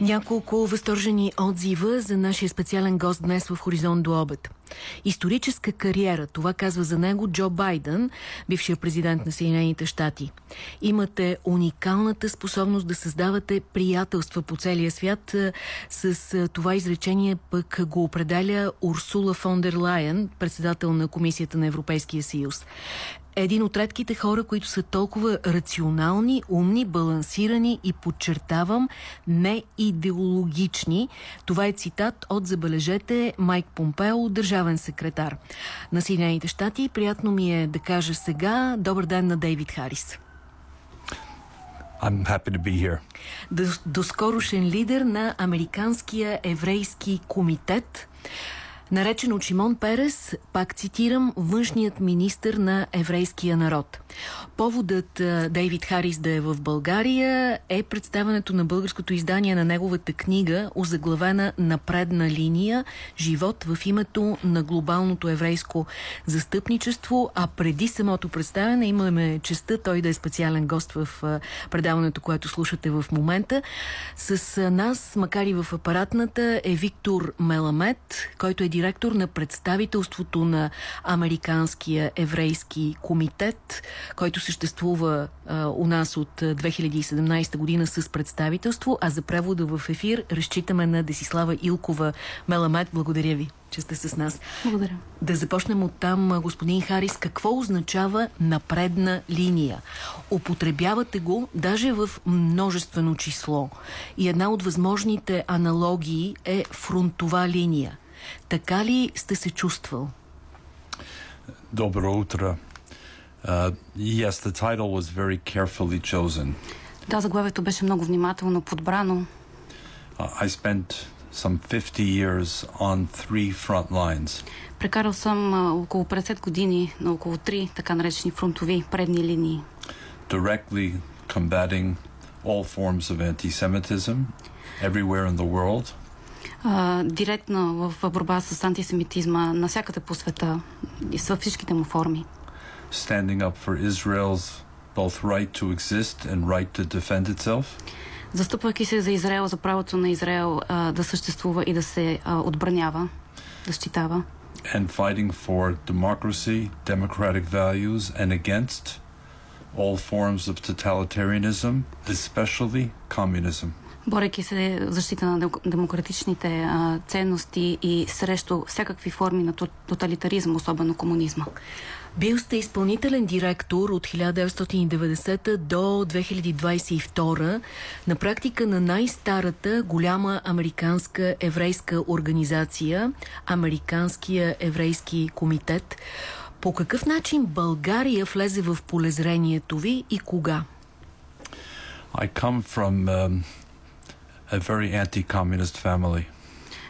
Няколко възторжени отзива за нашия специален гост днес в Хоризонт до обед. Историческа кариера, това казва за него Джо Байден, бившия президент на Съединените щати. Имате уникалната способност да създавате приятелства по целия свят. С това изречение пък го определя Урсула фон дер Лайен, председател на Комисията на Европейския съюз един от редките хора, които са толкова рационални, умни, балансирани и подчертавам, не идеологични. Това е цитат от, забележете, Майк Помпео, държавен секретар на Съединените щати. Приятно ми е да кажа сега добър ден на Дейвид Харис. I'm happy to be here. Доскорошен лидер на Американския еврейски комитет наречен от Шимон Перес, пак цитирам, външният министр на еврейския народ. Поводът Дейвид Харис да е в България е представането на българското издание на неговата книга, озаглавена «Напредна линия. Живот в името на глобалното еврейско застъпничество», а преди самото представяне имаме честа той да е специален гост в предаването, което слушате в момента. С нас, макар и в апаратната, е Виктор Меламет, който е директор на представителството на Американския еврейски комитет, който съществува а, у нас от 2017 година с представителство, а за превода в ефир разчитаме на Десислава Илкова. Меламет, благодаря ви че сте с нас. Благодаря. Да започнем от там, господин Харис. Какво означава напредна линия? Употребявате го даже в множествено число. И една от възможните аналогии е фронтова линия. Така ли сте се чувствал? Добро утро. Uh, yes, the title was very carefully chosen. Да, заглавието беше много внимателно подбрано. Uh, I spent some 50 years on three front lines. Прекарал съм uh, около 50 години на около три така наречени фронтови предни линии. Directly combating all forms of anti-Semitism everywhere in the world а, директно в борба с антисемитизма навсякъде по света и във всичките му форми. Standing up for Israel's both right to exist and right to defend itself. Застъпвайки се за Израел, за правото на Израел а, да съществува и да се а, отбранява, да щитава. And fighting for democracy, democratic values and against all forms of totalitarianism, especially communism Борейки се защита на демократичните а, ценности и срещу всякакви форми на тоталитаризъм, особено комунизма. Бил сте изпълнителен директор от 1990 до 2022 на практика на най-старата голяма американска еврейска организация, Американския еврейски комитет. По какъв начин България влезе в полезрението ви и кога? I come from um, a very anti-communist family.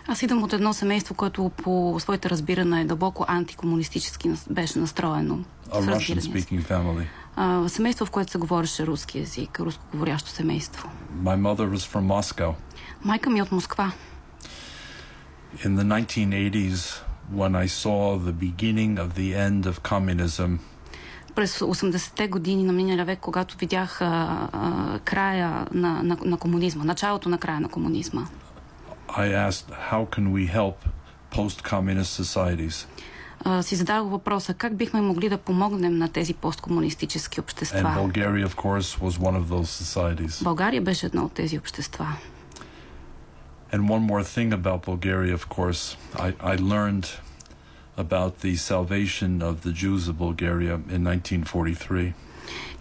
Аз идвам от едно семейство, което по своите разбиране е дълбоко антикомунистически беше настроено. A Russian-speaking family. А, семейство, в което се говореше руски язик, рускоговорящо семейство. My mother was from Moscow. Майка ми е от Москва. In the 1980s, when I saw the beginning of the end of communism, през 80-те години на миналия век, когато видях а, а, края на, на, на комунизма, началото на края на комунизма. I asked, how can we help post-communist societies? Uh, си задавах въпроса как бихме могли да помогнем на тези посткомунистически общества. And Bulgaria, of course, was one of those societies. България беше едно от тези общества. And one more thing about Bulgaria, of course, I, I learned about the salvation of the Jews of Bulgaria in 1943.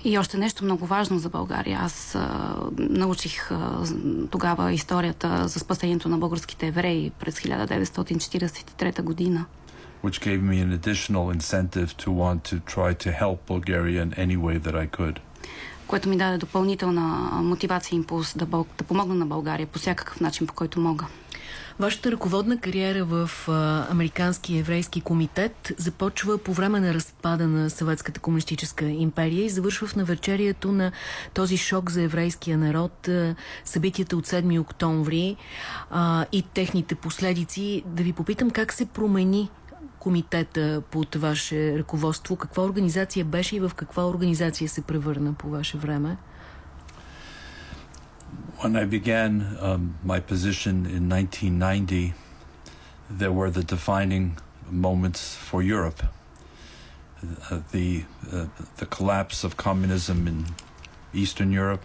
И още нещо много важно за България. Аз а, научих а, тогава историята за спасението на българските евреи през 1943 година. Which gave me an additional incentive to want to try to help Bulgaria in any way that I could. Което ми даде допълнителна мотивация и импулс да, да помогна на България по всякакъв начин, по който мога. Вашата ръководна кариера в а, Американски еврейски комитет започва по време на разпада на Съветската комунистическа империя и завършва в навечерието на този шок за еврейския народ, а, събитията от 7 октомври а, и техните последици. Да ви попитам как се промени комитета под ваше ръководство? Каква организация беше и в каква организация се превърна по ваше време? When I began um, my position in 1990, there were the defining moments for Europe. Uh, the, uh, the collapse of communism in Eastern Europe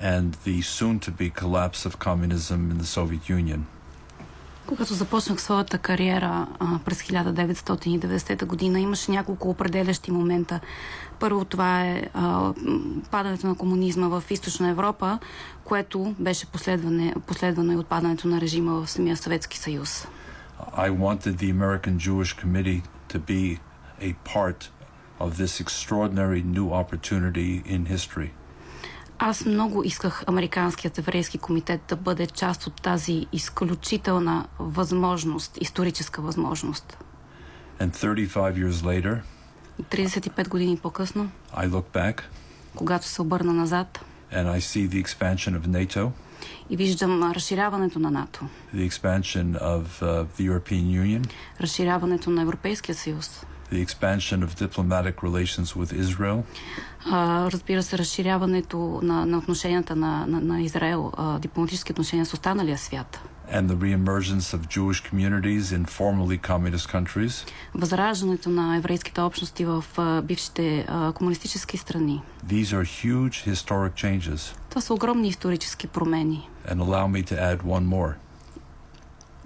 and the soon to be collapse of communism in the Soviet Union. Когато започнах своята кариера а, през 1990 година, имаше няколко определящи момента. Първо това е а, падането на комунизма в Източна Европа, което беше последвано и от падането на режима в самия Съветски съюз. I wanted the American Jewish Committee to be a part of this extraordinary new opportunity in history. Аз много исках Американският еврейски комитет да бъде част от тази изключителна възможност, историческа възможност. And 35 years later, 35 години по-късно, I look back когато се обърна назад and I see the expansion of NATO, и виждам разширяването на НАТО, the expansion of uh, the European Union, разширяването на Европейския съюз, the expansion of diplomatic relations with Israel, а, разбира се, разширяването на, на отношенията на, на, на Израел, а, дипломатически отношения с останалия свят. and the reemergence of Jewish communities in formerly communist countries. Възраждането на еврейските общности в а, бившите а, комунистически страни. These are huge historic changes. Това са огромни исторически промени. And allow me to add one more.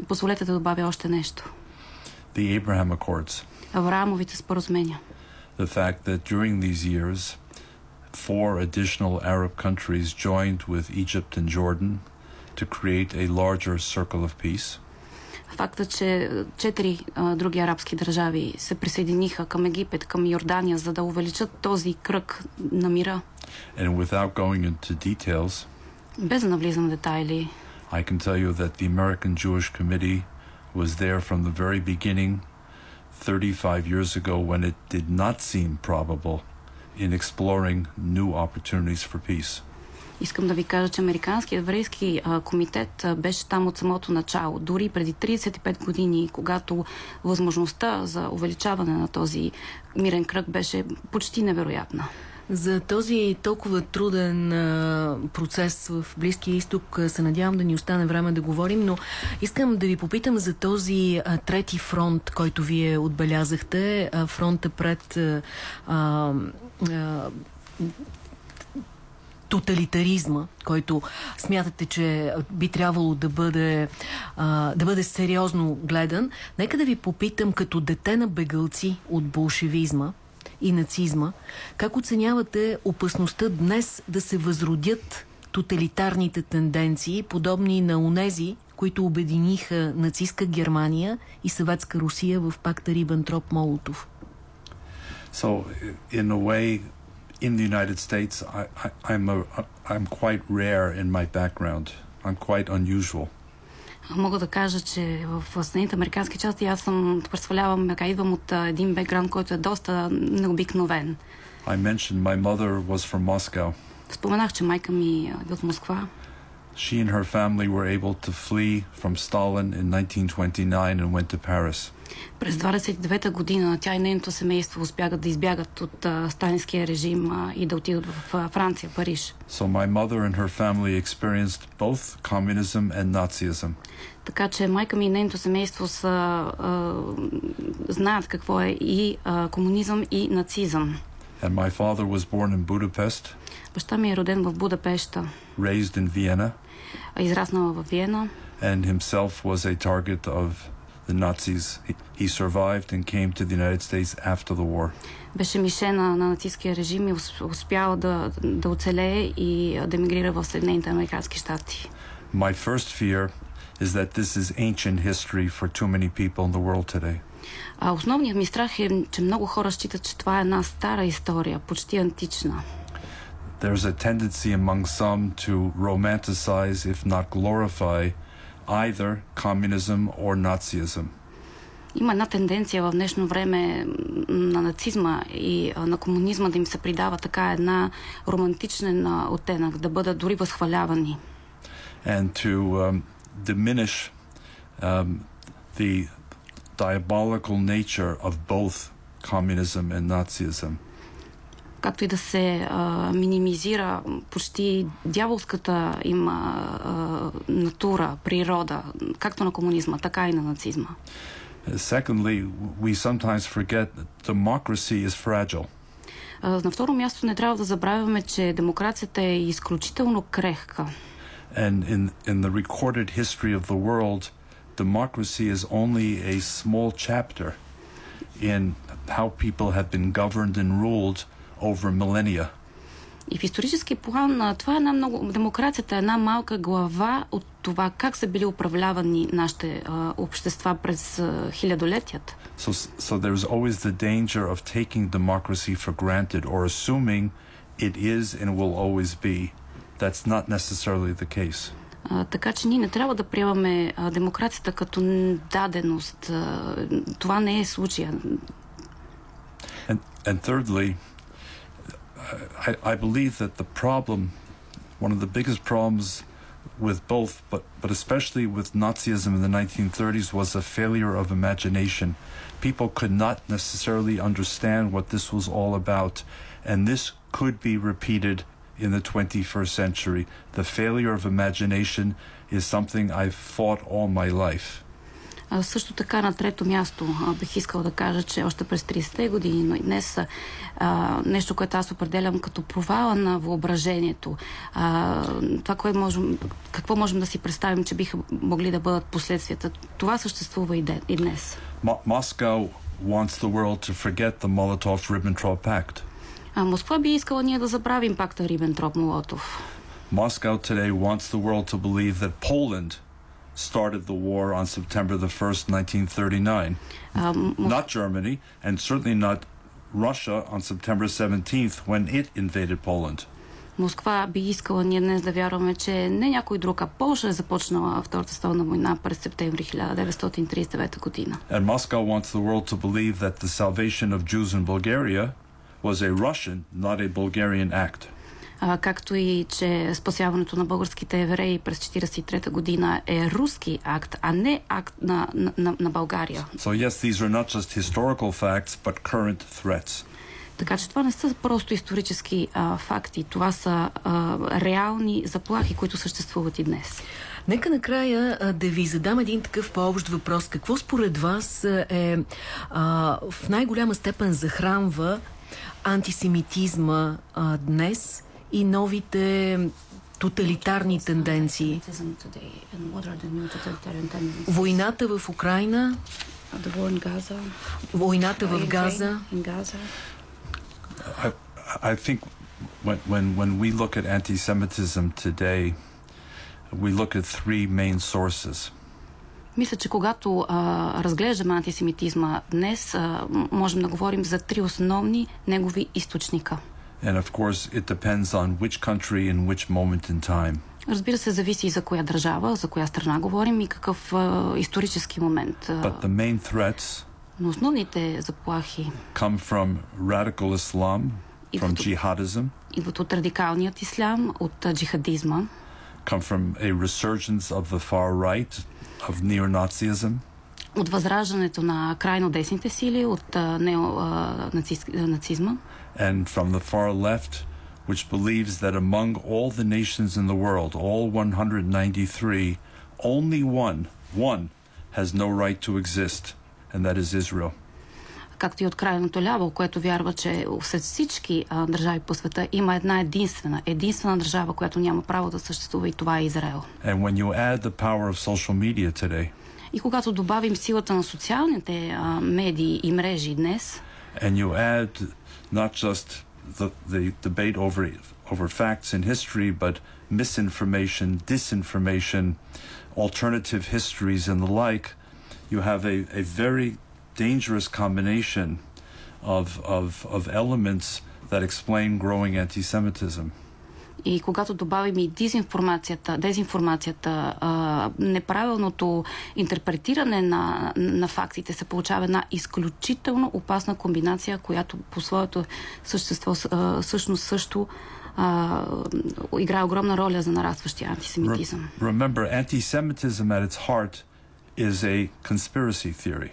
Позволете да добавя още нещо. The Abraham Accords. Авраамовите споразумения. The fact that during these years, four additional Arab countries joined with Egypt and Jordan to create a larger circle of peace. Факта, че четири а, други арабски държави се присъединиха към Египет, към Йордания, за да увеличат този кръг на мира. And without going into details, Без да навлизам в детайли, I can tell you that the American Jewish Committee was there from the very beginning, 35 years ago, when it did not seem probable in exploring new opportunities for peace. Искам да ви кажа, че Американският еврейски а, комитет а, беше там от самото начало. Дори преди 35 години, когато възможността за увеличаване на този мирен кръг беше почти невероятна. За този толкова труден а, процес в Близкия изток се надявам да ни остане време да говорим, но искам да ви попитам за този а, трети фронт, който вие отбелязахте, а, фронта пред а, а, тоталитаризма, който смятате, че би трябвало да бъде, а, да бъде сериозно гледан. Нека да ви попитам като дете на бегалци от болшевизма и нацизма, как оценявате опасността днес да се възродят тоталитарните тенденции, подобни на онези, които обединиха нацистска Германия и съветска Русия в пакта Рибентроп-Молотов? So, in a way, in the United States, I, I, I'm, a, I'm quite rare in my background. I'm quite unusual. Мога да кажа, че в Съединените американски части аз съм, представлявам, така идвам от а, един бекграунд, който е доста необикновен. I mentioned my mother was from Moscow. Споменах, че майка ми е от Москва. She and her family were able to flee from Stalin in 1929 and went to Paris. През 29-та година тя и нейното семейство успягат да избягат от а, сталинския режим а, и да отидат в а, Франция, Париж. So my mother and her family experienced both communism and Nazism. Така че майка ми и нейното семейство са, а, знаят какво е и а, комунизъм и нацизъм. And my father was born in Budapest, Баща ми е роден в Будапешта, raised in Vienna, израснала в Виена. and himself was a target of the Nazis. He, he survived and came to the United States after the war. Беше мишена на нацистския режим и ус- успял да, да оцелее и а, да емигрира в Съединените американски щати. My first fear is that this is ancient history for too many people in the world today. А основният ми страх е, че много хора считат, че това е една стара история, почти антична. There's a tendency among some to romanticize, if not glorify, either communism or Nazism. Има една тенденция в днешно време м, на нацизма и а, на комунизма да им се придава така една романтичен а, оттенък, да бъдат дори възхвалявани. and to um, diminish um, the diabolical nature of both communism and Nazism. Както и да се а, минимизира почти дяволската им а, натура, природа, както на комунизма, така и на нацизма. Secondly, we sometimes forget that democracy is fragile. На второ място не трябва да забравяме, че демокрацията е изключително крехка. And in, in the recorded history of the world, democracy is only a small chapter in how people have been governed and ruled over millennia. И в исторически план това е една много... Демокрацията е една малка глава от това как са били управлявани нашите а, общества през а, хилядолетията. So, so there's always the danger of taking democracy for granted or assuming it is and will always be. That's not necessarily the case. А, така че ние не трябва да приемаме а, демокрацията като даденост. А, това не е случая. And, and thirdly, I, I believe that the problem, one of the biggest problems with both, but, but especially with Nazism in the 1930s, was a failure of imagination. People could not necessarily understand what this was all about, and this could be repeated in the 21st century. The failure of imagination is something I've fought all my life. А, също така на трето място а, бих искал да кажа, че още през 30-те години, но и днес а, нещо, което аз определям като провала на въображението. А, това, кое можем, какво можем да си представим, че биха могли да бъдат последствията. Това съществува и, де, и днес. Mo- Moscow wants the world to forget the Molotov-Ribbentrop Pact. А, Москва би искала ние да забравим пакта Рибентроп-Молотов. Moscow today wants the world to believe that Poland started the war on September the 1st, 1939. А, М- Not Germany, and certainly not Russia on September 17th when it invaded Poland. Москва би искала ние днес да вярваме, че не някой друг, а Польша е започнала Втората световна война през септември 1939 година. And Moscow wants the world to believe that the salvation of Jews in Bulgaria was a Russian, not a Bulgarian act. А, както и, че спасяването на българските евреи през 1943 година е руски акт, а не акт на, на, на, България. So, yes, these are not just historical facts, but current threats. Така че това не са просто исторически а, факти, това са а, реални заплахи, които съществуват и днес. Нека накрая а, да ви задам един такъв по-общ въпрос. Какво според вас е а, в най-голяма степен захранва антисемитизма а, днес и новите тоталитарни тенденции? Войната в Украина, войната в Газа. I, I think when, when, when we look at anti Semitism today, we look at three main sources. Мисля, че когато а, разглеждаме антисемитизма днес, а, можем да говорим за три основни негови източника. And of course, it depends on which country and which moment in time. Разбира се, зависи и за коя държава, за коя страна говорим и какъв а, исторически момент. А, But the main threats но основните заплахи come from radical Islam, from Идват- jihadism, идват от радикалният ислям, от а, джихадизма, come from a resurgence of the far right, of neo Nazism, от възраждането на крайно десните сили, от а, нео, а, наци, а, нацизма and from the far left, which believes that among all the nations in the world, all 193, only one, one, has no right to exist, and that is Israel. както и от крайното ляво, което вярва, че след всички а, държави по света има една единствена, единствена държава, която няма право да съществува и това е Израел. And when you add the power of social media today, И когато добавим силата на социалните а, медии и мрежи днес, and you add not just the, the debate over, over facts and history, but misinformation, disinformation, alternative histories, and the like, you have a, a very dangerous combination of, of, of elements that explain growing anti Semitism. И когато добавим и дезинформацията, дезинформацията а, неправилното интерпретиране на, на фактите, се получава една изключително опасна комбинация, която по своето същество а, всъщност също а, играе огромна роля за нарастващия антисемитизъм. Re- remember, anti Semitism at its heart is a conspiracy theory.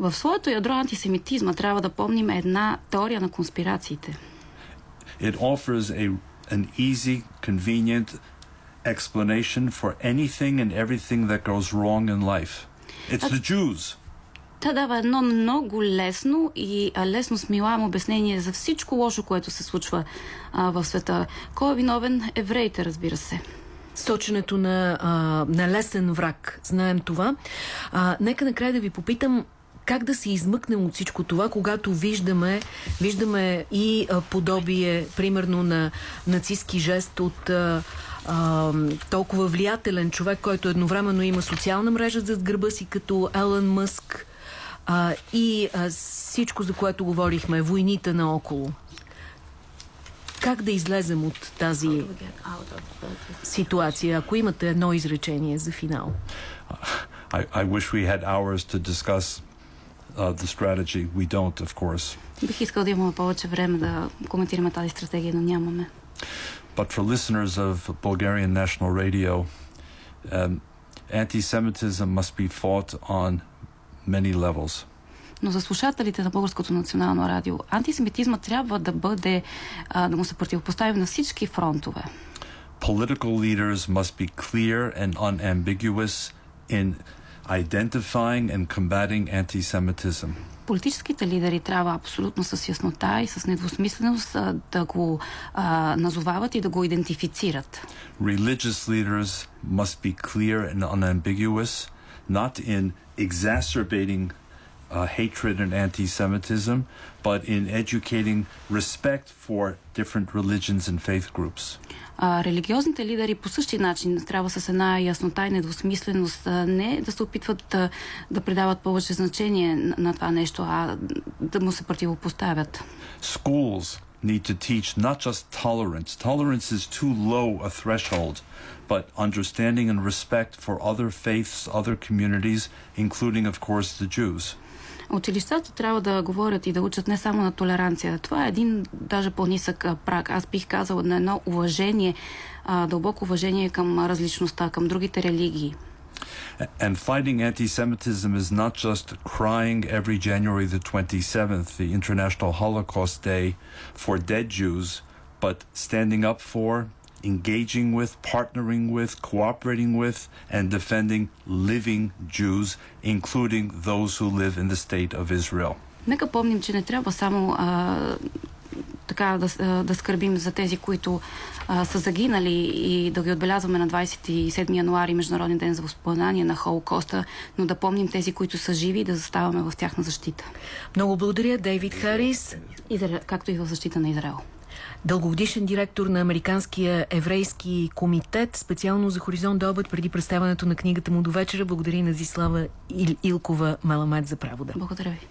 В своето ядро антисемитизма трябва да помним една теория на конспирациите. It offers a an easy, convenient explanation for anything and everything that goes wrong in life. It's the Jews. Та дава едно много лесно и лесно смилаемо обяснение за всичко лошо, което се случва а, в света. Кой е виновен? Евреите, разбира се. Соченето на, а, на лесен враг. Знаем това. А, нека накрая да ви попитам как да се измъкнем от всичко това, когато виждаме, виждаме и подобие, примерно на нацистски жест от а, толкова влиятелен човек, който едновременно има социална мрежа зад гърба си, като Елън Мъск а, и а, всичко, за което говорихме, войните наоколо. Как да излезем от тази ситуация, ако имате едно изречение за финал? I, I wish we had hours to discuss uh, the strategy. We don't, of course. Бих искал да имаме повече време да коментираме тази стратегия, но нямаме. But for listeners of Bulgarian National Radio, um, anti-Semitism must be fought on many levels. Но за слушателите на Българското национално радио, антисемитизма трябва да бъде, а, да му се противопостави на всички фронтове. Political leaders must be clear and unambiguous in identifying and combating anti-Semitism. Политическите лидери трябва абсолютно с яснота и с недвусмисленост а, да го а, назовават и да го идентифицират. Religious leaders must be clear and unambiguous, not in exacerbating uh, hatred and anti-Semitism, but in educating respect for different religions and faith groups. А, религиозните лидери по същия начин трябва с една яснота и недвусмисленост а, не да се опитват а, да придават повече значение на, на това нещо, а да му се противопоставят. Schools need to teach not just tolerance. Tolerance is too low a threshold, but understanding and respect for other faiths, other communities, including, of course, the Jews. Училищата трябва да говорят и да учат не само на толеранция. Това е един даже по-нисък а, прак. Аз бих казала на едно уважение, а, дълбоко уважение към различността, към другите религии. And fighting anti-Semitism is not just crying every January the 27th, the International Holocaust Day, for dead Jews, but standing up for, engaging with, partnering with, cooperating with, and defending living Jews, including those who live in the state of Israel. Нека помним, че не трябва само а, така да, да скърбим за тези, които а, са загинали и да ги отбелязваме на 27 януари, Международен ден за възпоменание на Холокоста, но да помним тези, които са живи и да заставаме в тяхна защита. Много благодаря, Дейвид Харис. Изра... Както и в защита на Израел. Дългогодишен директор на Американския еврейски комитет, специално за Хоризонт до обед, преди представянето на книгата му до вечера. Благодаря на Зислава Ил Илкова Маламет за правода. Благодаря ви.